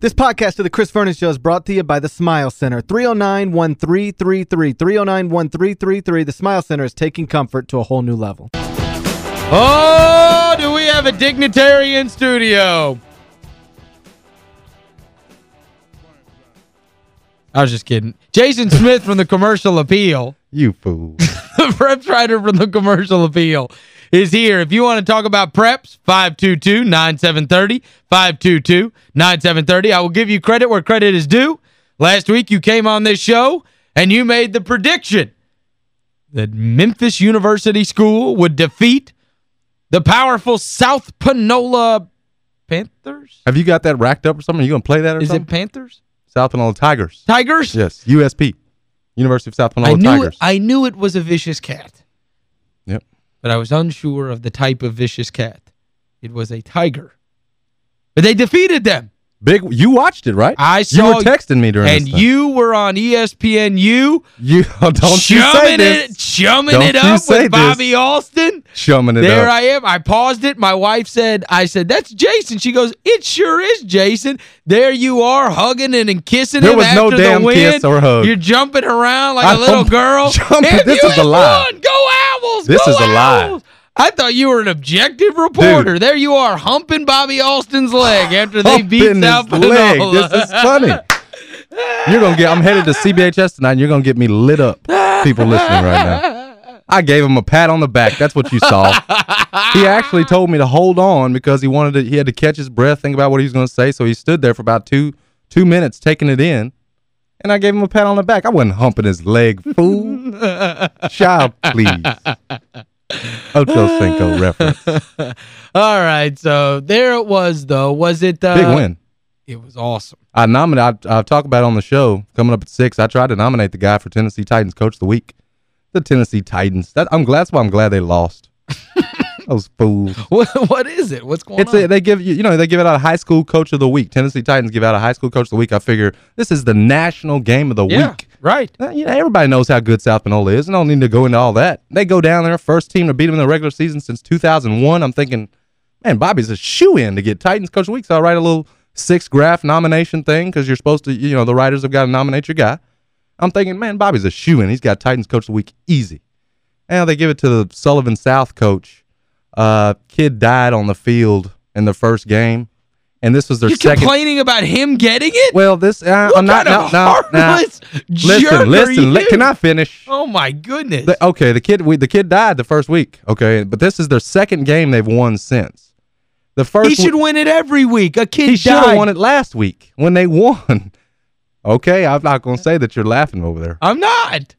This podcast of the Chris Vernon Show is brought to you by the Smile Center. 309-1333. 309-1333. The Smile Center is taking comfort to a whole new level. Oh, do we have a dignitary in studio? I was just kidding. Jason Smith from the Commercial Appeal. You fool. the prep writer from the Commercial Appeal is here. If you want to talk about preps, 522-9730, 522-9730. I will give you credit where credit is due. Last week you came on this show and you made the prediction that Memphis University School would defeat the powerful South Panola Panthers? Have you got that racked up or something? Are you going to play that or Is something? it Panthers? South Panola Tigers. Tigers? Yes, USP. University of South Panola I knew Tigers. It, I knew it was a vicious cat. But I was unsure of the type of vicious cat. It was a tiger. But they defeated them. Big you watched it, right? I saw. You were texting me during And this you were on ESPN. ESPNU You oh, don't you say this. it chumming Don't it up with this. Bobby Alston. Chumming it There up. I am. I paused it. My wife said, I said, that's Jason. She goes, it sure is Jason. There you are hugging and, and kissing There him was after no damn the win. kiss or hug. You're jumping around like I a little girl. jumping. If This is a lie. won, go Owls. This go is a lie. I thought you were an objective reporter. There you are, humping Bobby Alston's leg after they beat South leg. Panola. This is funny. You're going to get I'm headed to CBHS tonight and you're going to get me lit up. People listening right now. I gave him a pat on the back. That's what you saw. he actually told me to hold on because he wanted to he had to catch his breath, think about what he was going to say, so he stood there for about 2 2 minutes taking it in. And I gave him a pat on the back. I wasn't humping his leg, fool. Child, please. Ocho Cinco reference. All right, so there it was, though. Was it... Uh, Big win. It was awesome. I nominate. I, I've talked about it on the show coming up at six. I tried to nominate the guy for Tennessee Titans Coach of the Week. The Tennessee Titans. That I'm glad. That's why I'm glad they lost. Those fools. What What is it? What's going It's on? a, they give you you know they give it out a high school coach of the week. Tennessee Titans give out a high school coach of the week. I figure this is the national game of the yeah, week. Right. Uh, You know, everybody knows how good South Panola is. and I don't need to go into all that. They go down there, first team to beat them in the regular season since 2001. I'm thinking, man, Bobby's a shoe in to get Titans Coach of the Week. So I write a little six graph nomination thing because you're supposed to, you know, the writers have got to nominate your guy. I'm thinking, man, Bobby's a shoe in. He's got Titans Coach of the Week easy. And they give it to the Sullivan South coach. Uh, kid died on the field in the first game, and this was their You're second. complaining about him getting it? Well, this uh, what I'm not. no, no, no. heartless Listen, listen. li- can I finish? Oh, my goodness. The- okay, the kid we, the kid died the first week. Okay, but this is their second game they've won since. The first he should win it every week. A kid he should have won it last week when they won. okay, I'm not going to say that you're laughing over there. I'm not.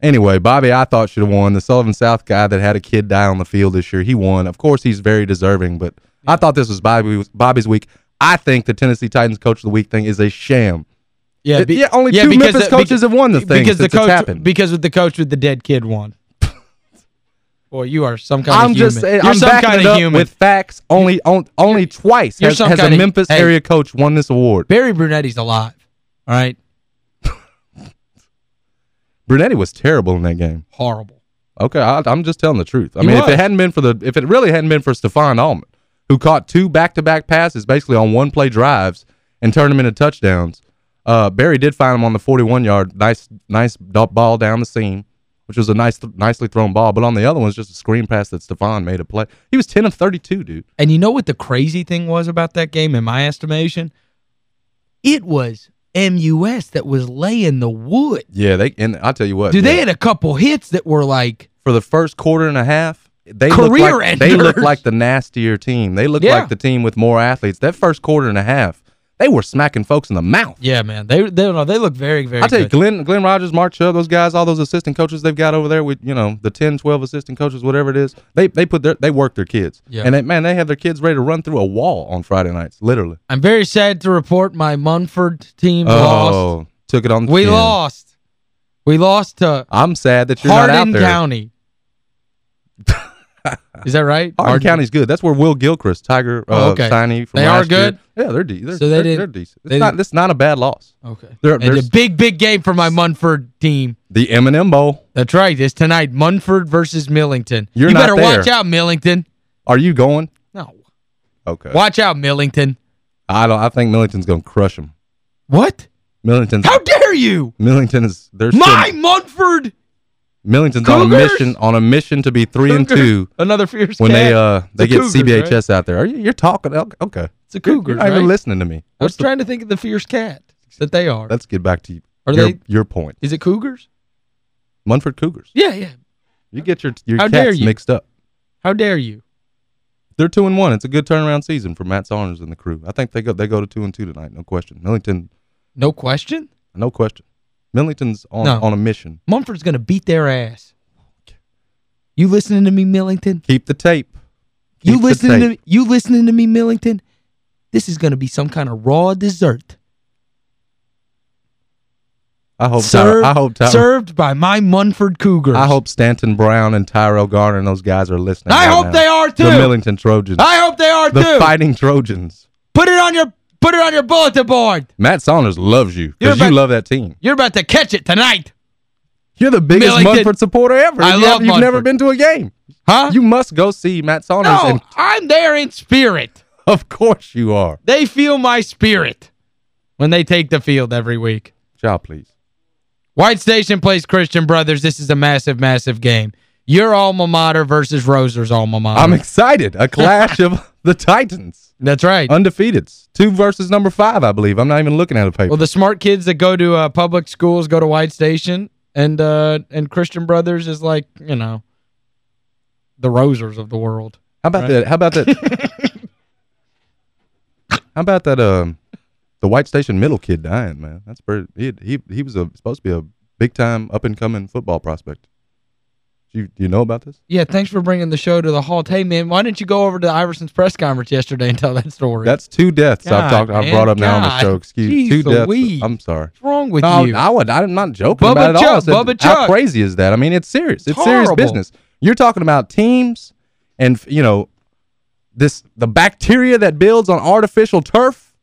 Anyway, Bobby I thought should have won. The Sullivan South guy that had a kid die on the field this year, he won. Of course, he's very deserving, but I thought this was Bobby Bobby's week. I think the Tennessee Titans coach of the week thing is a sham. Yeah, It- yeah, only two because Memphis coaches have won the thing because the coach, happened. Because the coach with the dead kid won. Boy, you are some kind I'm of just human. saying, You're I'm some backing kind of up human. with facts. Only on, only twice has, has a of- Memphis hey. area coach won this award. Barry Brunetti's alive. All right? Brunetti was terrible in that game. Horrible. Okay, I, I'm just telling the truth. I He mean, if it hadn't been for the, if it really hadn't been for Stefan Allman, who caught two back-to-back passes basically on one-play drives and turned them into touchdowns, uh, Barry did find him on the 41-yard, nice, nice ball down the seam, which was a nice, nicely thrown ball. But on the other one was just a screen pass that Stephon made a play. He was 10 of 32, dude. And you know what the crazy thing was about that game, in my estimation? It was MUS that was laying the wood. Yeah, they. And I'll tell you what, Dude, yeah. they had a couple hits that were like, for the first quarter and a half, they Career look like they look like the nastier team. They look Yeah. like the team with more athletes. That first quarter and a half, they were smacking folks in the mouth. yeah, man, they they no, they look very, very I'll tell you, good. Glenn, Glenn Rogers, Mark Chubb, those guys, all those assistant coaches they've got over there with, you know, the 10, 12 assistant coaches, whatever it is, they they put their they work their kids. Yeah. And they, man, they have their kids ready to run through a wall on Friday nights, literally. I'm very sad to report my Munford team oh, lost. Oh, took it on the We chin. lost. We lost to I'm sad that you're not out Hardin there. County. Is that right? Hardin County's good. That's where Will Gilchrist, Tiger uh, Oh, okay. signee from They are last year- good? Yeah, they're, de they're, So they they're, they're decent. It's they not, it's not a bad loss. Okay. And there's- a big, big game for my Munford team. The M&M Bowl. That's right. It's tonight. Munford versus Millington. You're you better there. watch out, Millington. Are you going? No. Okay. Watch out, Millington. I don't. I think Millington's going to crush them. What? Millington's How dare you? Millington is they're My still, Munford! Millington's on a mission on a mission to be 3 and 2 Another fierce when cat. they uh they get Cougars, CBHS out there. Are you you're talking okay. It's a You're- You're not even listening to me. I was the, trying to think of the fierce cat that they are. let's get back to you. Are your, they- your point. Is it Cougars? Munford Cougars. Yeah, yeah. You get your your How cats you? mixed up. How dare you? They're 2 and 1. It's a good turnaround season for Matt Saunders and the crew. I think they go they go to 2 and 2 tonight, no question. Millington No question? no question. Millington's on No. on a mission. Munford's going to beat their ass. You listening to me, Millington? Keep the tape. You Keep the listening to tape. me? You listening to me, Millington? This is going to be some kind of raw dessert. I hope served, I hope served by my Munford Cougars. I hope Stanton Brown and Tyrell Garner and those guys are listening. I right hope now. they are too. The Millington Trojans. I hope they are the too. Fighting Trojans. Put it on your put it on your bulletin board. Matt Saunders loves you because you love that team. You're about to catch it tonight. You're the biggest Millington. Munford supporter ever. I You love have, You've never been to a game. Huh? You must go see Matt Saunders. no, I'm there in spirit. of course you are. They feel my spirit when they take the field every week. Child, please. White Station plays Christian Brothers. This is a massive, massive game. Your alma mater versus Roser's alma mater. I'm excited. A clash of the Titans. That's right. Undefeateds. Two versus number five, I believe. I'm not even looking at a paper. Well, the smart kids that go to uh, public schools go to White Station, and uh, and Christian Brothers is like, you know, the Rosers of the world. How about Right. that? How about that? how about that? Um, the White Station middle kid dying, man. That's pretty. He he he was a, supposed to be a big time up and coming football prospect. You you know about this? Yeah, thanks for bringing the show to the halt. Hey, man, why didn't you go over to Iverson's press conference yesterday and tell that story? That's two deaths God, I've talked. I've brought up now on the show. Excuse Jeez two deaths. I'm sorry. What's wrong with No, you? I would. I'm not joking Bubba about it at all. Chuck, said, How crazy is that? I mean, it's serious. It's, It's serious business. You're talking about teams and you know this the bacteria that builds on artificial turf.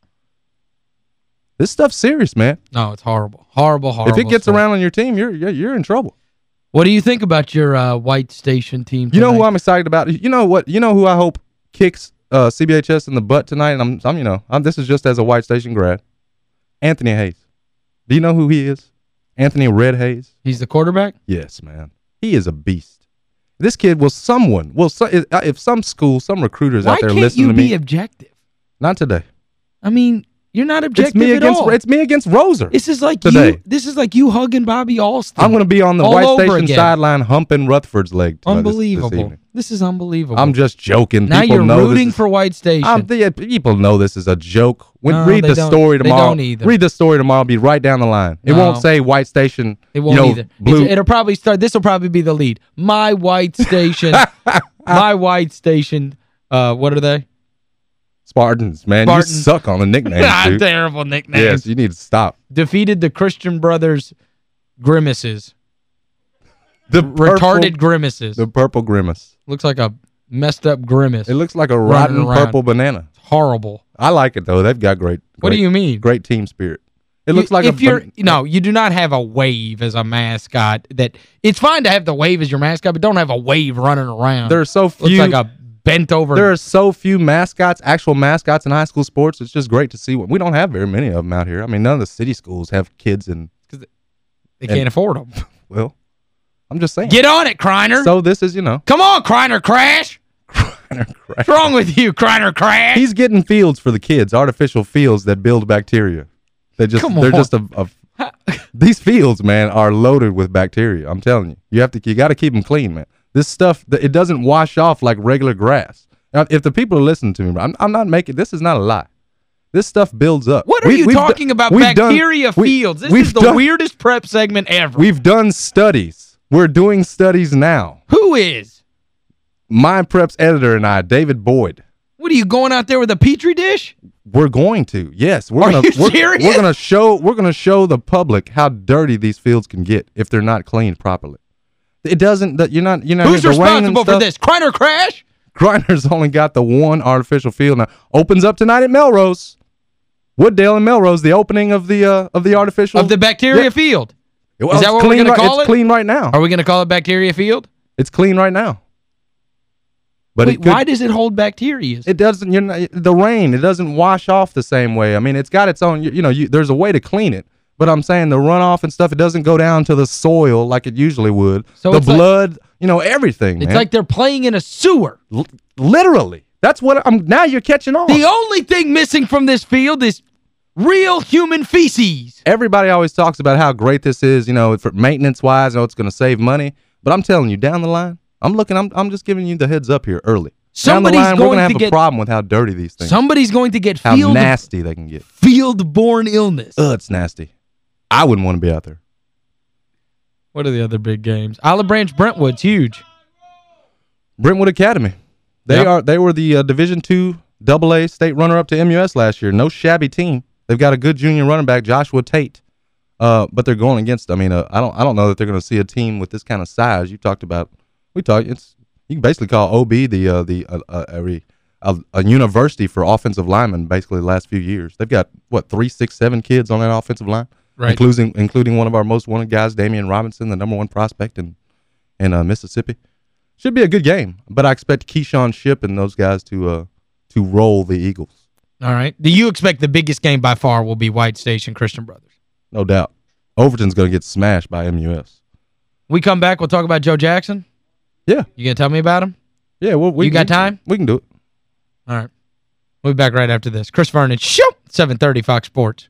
This stuff's serious, man. no, it's horrible. Horrible, horrible. if it gets stuff. around on your team, you're you're, you're in trouble. What do you think about your uh, White Station team tonight? You know who? I'm excited about? You know what? You know who I hope kicks uh, CBHS in the butt tonight? And I'm, I'm you know, I'm, this is just as a White Station grad. Anthony Hayes. Do you know who he is? Anthony Red Hayes. He's the quarterback? Yes, man. He is a beast. This kid will someone, will so, if, some school, some recruiters Why out there listening to me. Why can't you be objective? not today. I mean, you're not objective It's me at against all. it's me against Roser. This is like today. you this is like you hugging Bobby Alston. I'm going to be on the White Station again. sideline humping Rutherford's leg tonight, this- this Unbelievable. This, is unbelievable. I'm just joking. now People you're know rooting is- for White Station. I'm, the, people know this is a joke. When No, read the don't. story They tomorrow. don't either. Read the story tomorrow. Be right down the line. It No. won't say White Station. it won't you know, either. Blue. It's, it'll probably start this will probably be the lead. My White Station. my White Station. Uh what are they? Spartans, man. Spartans. You suck on the nicknames, dude. terrible nicknames. Yes, you need to stop. Defeated the Christian Brothers Grimaces. The Retarded grimaces. The purple grimace. Looks like a messed up grimace. It looks like a rotten around. purple banana. horrible. I like it though. They've got great. What do you mean? Great team spirit. It You- looks like if a you're no, you do not have a wave as a mascot. That it's fine to have the wave as your mascot, but don't have a wave running around. There are so looks few. like a bent over. there are so few mascots, actual mascots in high school sports. It's just great to see. What we don't have very many of them out here. I mean, none of the city schools have kids and they can't afford them. well, I'm just saying. Get on it, Kriner. So this is, you know, Come on, Kriner Crash. kreiner What's wrong with you, Kriner Crash? he's getting fields for the kids, artificial fields that build bacteria. They just Come they're just a, a these fields, man, are loaded with bacteria. I'm telling you. You have to you got to keep them clean, man. This stuff it doesn't wash off like regular grass. Now, if the people are listening to me, I'm, I'm not making this is not a lie. This stuff builds up. what are We- you talking about? we've done- Bacteria we- fields. This is the done- weirdest prep segment ever. We've done studies. We're doing studies now. Who is? My Preps editor and I, David Boyd, What are you going out there with a petri dish? we're going to. Yes, we're Are gonna you we're, serious? we're gonna show we're gonna show the public how dirty these fields can get if they're not cleaned properly. It doesn't that you're not you're not Who's the rain and responsible for this? Kriner Crash? Kriner's only got the one artificial field now. Opens up tonight at Melrose. Wooddale and Melrose, the opening of the uh, of the artificial Of the bacteria Yeah. field. Well, is that what we're gonna right- call it's clean right now. Are we going to call it bacteria field? It's clean right now. But Wait, could, why does it hold bacteria? it doesn't you know the rain, it doesn't wash off the same way. I mean, it's got its own you, you know, you, there's a way to clean it. But I'm saying the runoff and stuff, it doesn't go down to the soil like it usually would. So the it's like- blood, you know, everything, It's man. like they're playing in a sewer. L- literally. That's what I'm now you're catching on. The only thing missing from this field is real human feces. Everybody always talks about how great this is, you know, for maintenance wise, oh, it's going to save money. But I'm telling you, down the line, I'm looking, I'm, I'm just giving you the heads up here early. Somebody's down the line, we're going gonna have to a get- problem with how dirty these things. Somebody's going to get how field nasty they can get. field-borne illness. Ugh, it's nasty. I wouldn't want to be out there. What are the other big games? Olive Branch Brentwood's huge. Brentwood Academy. They Yep. are they were the uh, Division Two Double A state runner up to MUS last year. No shabby team. They've got a good junior running back, Joshua Tate. Uh, but they're going against. I mean, uh, I don't I don't know that they're going to see a team with this kind of size. You talked about. We talked. It's you can basically call OB the uh, the uh, uh, every a, a university for offensive linemen. Basically, the last few years they've got what three, six, seven kids on that offensive line, Right. including including one of our most wanted guys, Damian Robinson, the number one prospect in in uh, Mississippi. Should be a good game, but I expect Keyshawn Ship and those guys to uh to roll the Eagles, All right. Do you expect the biggest game by far will be White Station Christian Brothers? no doubt. Overton's going to get smashed by MUS. We come back, we'll talk about Joe Jackson. Yeah, You going to tell me about him? yeah. Well, we You got we- time? We can do it. All right. We'll be back right after this. Chris Vernon, show 730 Fox Sports.